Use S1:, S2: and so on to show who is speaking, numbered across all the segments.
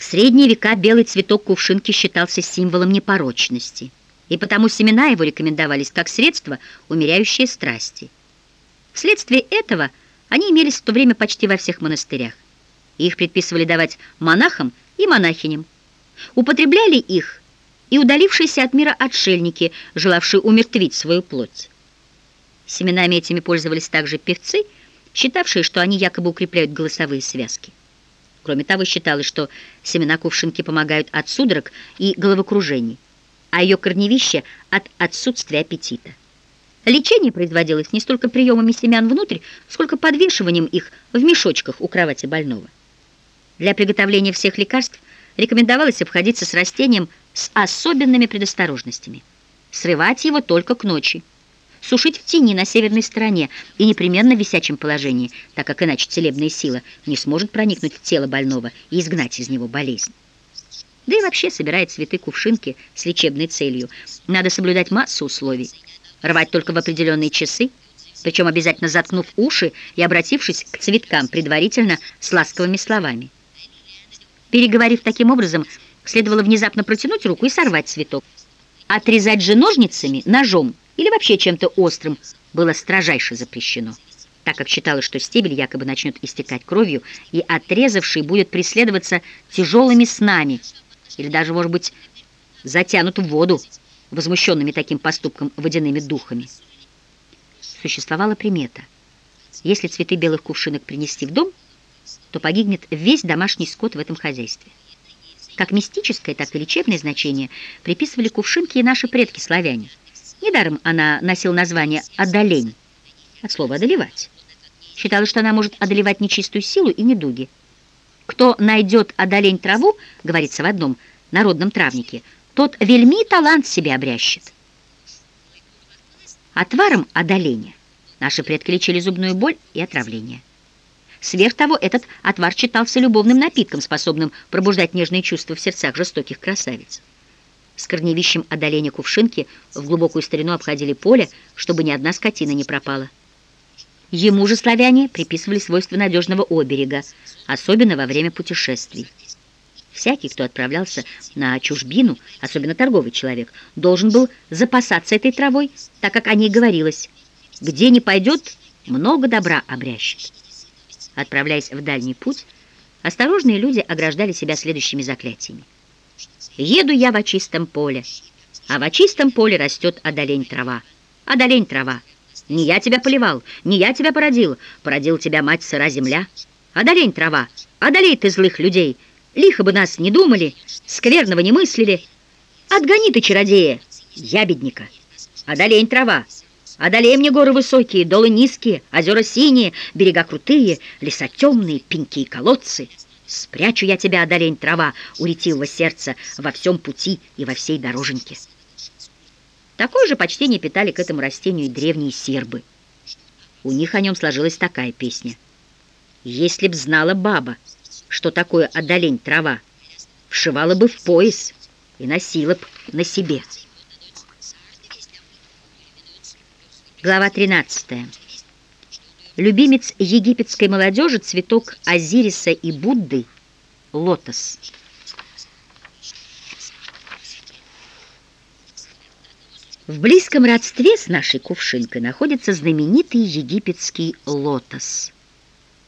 S1: В средние века белый цветок кувшинки считался символом непорочности, и потому семена его рекомендовались как средство, умеряющее страсти. Вследствие этого они имелись в то время почти во всех монастырях. Их предписывали давать монахам и монахиням. Употребляли их и удалившиеся от мира отшельники, желавшие умертвить свою плоть. Семенами этими пользовались также певцы, считавшие, что они якобы укрепляют голосовые связки. Кроме того, считалось, что семена кувшинки помогают от судорог и головокружений, а ее корневище — от отсутствия аппетита. Лечение производилось не столько приемами семян внутрь, сколько подвешиванием их в мешочках у кровати больного. Для приготовления всех лекарств рекомендовалось обходиться с растением с особенными предосторожностями. Срывать его только к ночи сушить в тени на северной стороне и непременно в висячем положении, так как иначе целебная сила не сможет проникнуть в тело больного и изгнать из него болезнь. Да и вообще, собирая цветы кувшинки с лечебной целью, надо соблюдать массу условий. Рвать только в определенные часы, причем обязательно заткнув уши и обратившись к цветкам предварительно с ласковыми словами. Переговорив таким образом, следовало внезапно протянуть руку и сорвать цветок. Отрезать же ножницами, ножом или вообще чем-то острым было строжайше запрещено, так как считалось, что стебель якобы начнет истекать кровью, и отрезавший будет преследоваться тяжелыми снами, или даже, может быть, затянут в воду, возмущенными таким поступком водяными духами. Существовала примета. Если цветы белых кувшинок принести в дом, то погибнет весь домашний скот в этом хозяйстве. Как мистическое, так и лечебное значение приписывали кувшинке и наши предки-славяне – Недаром она носила название «одолень», от слова «одолевать». Считалось, что она может одолевать нечистую силу и недуги. «Кто найдет одолень траву, — говорится в одном народном травнике, — тот вельми талант себе обрящет». Отваром одоления наши предки лечили зубную боль и отравление. Сверх того, этот отвар считался любовным напитком, способным пробуждать нежные чувства в сердцах жестоких красавиц с корневищем одоления кувшинки в глубокую старину обходили поле, чтобы ни одна скотина не пропала. Ему же славяне приписывали свойства надежного оберега, особенно во время путешествий. Всякий, кто отправлялся на чужбину, особенно торговый человек, должен был запасаться этой травой, так как о ней говорилось. Где не пойдет, много добра обрящет. Отправляясь в дальний путь, осторожные люди ограждали себя следующими заклятиями. Еду я в чистом поле, а в чистом поле растет одолень трава. Одолень трава. Не я тебя поливал, не я тебя породил, породил тебя мать сыра земля. Одолень трава, одолей ты злых людей, лихо бы нас не думали, скверного не мыслили. Отгони ты, чародея, ябедника. Одолень трава, одолей мне горы высокие, долы низкие, озера синие, берега крутые, леса темные, пеньки и колодцы — Спрячу я тебя, одолень трава, у ретивого сердца, во всем пути и во всей дороженьке. Такое же почтение питали к этому растению и древние сербы. У них о нем сложилась такая песня. Если б знала баба, что такое одолень трава, вшивала бы в пояс и носила б на себе. Глава 13. Любимец египетской молодежи цветок Азириса и Будды – лотос. В близком родстве с нашей кувшинкой находится знаменитый египетский лотос.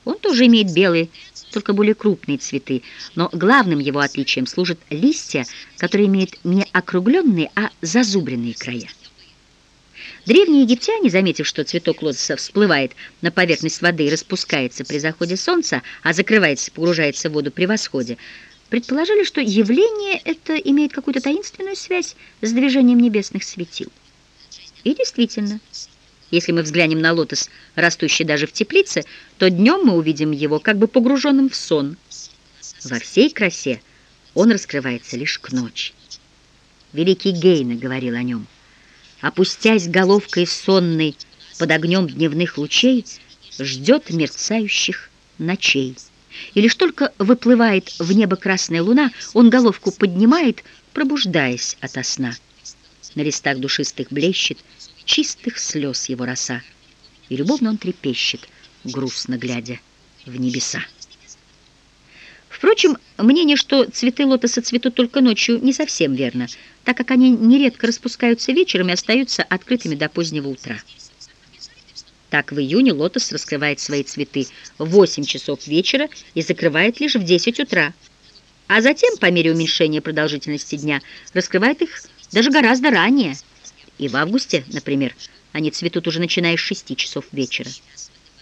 S1: Он тоже имеет белые, только более крупные цветы, но главным его отличием служат листья, которые имеют не округленные, а зазубренные края. Древние египтяне, заметив, что цветок лотоса всплывает на поверхность воды и распускается при заходе солнца, а закрывается, погружается в воду при восходе, предположили, что явление это имеет какую-то таинственную связь с движением небесных светил. И действительно, если мы взглянем на лотос, растущий даже в теплице, то днем мы увидим его как бы погруженным в сон. Во всей красе он раскрывается лишь к ночи. Великий Гейна говорил о нем опустясь головкой сонной под огнем дневных лучей, ждет мерцающих ночей. И лишь только выплывает в небо красная луна, он головку поднимает, пробуждаясь ото сна. На листах душистых блещет чистых слез его роса, и любовно он трепещет, грустно глядя в небеса. Впрочем, мнение, что цветы лотоса цветут только ночью, не совсем верно, так как они нередко распускаются вечером и остаются открытыми до позднего утра. Так, в июне лотос раскрывает свои цветы в 8 часов вечера и закрывает лишь в 10 утра, а затем, по мере уменьшения продолжительности дня, раскрывает их даже гораздо ранее. И в августе, например, они цветут уже начиная с 6 часов вечера.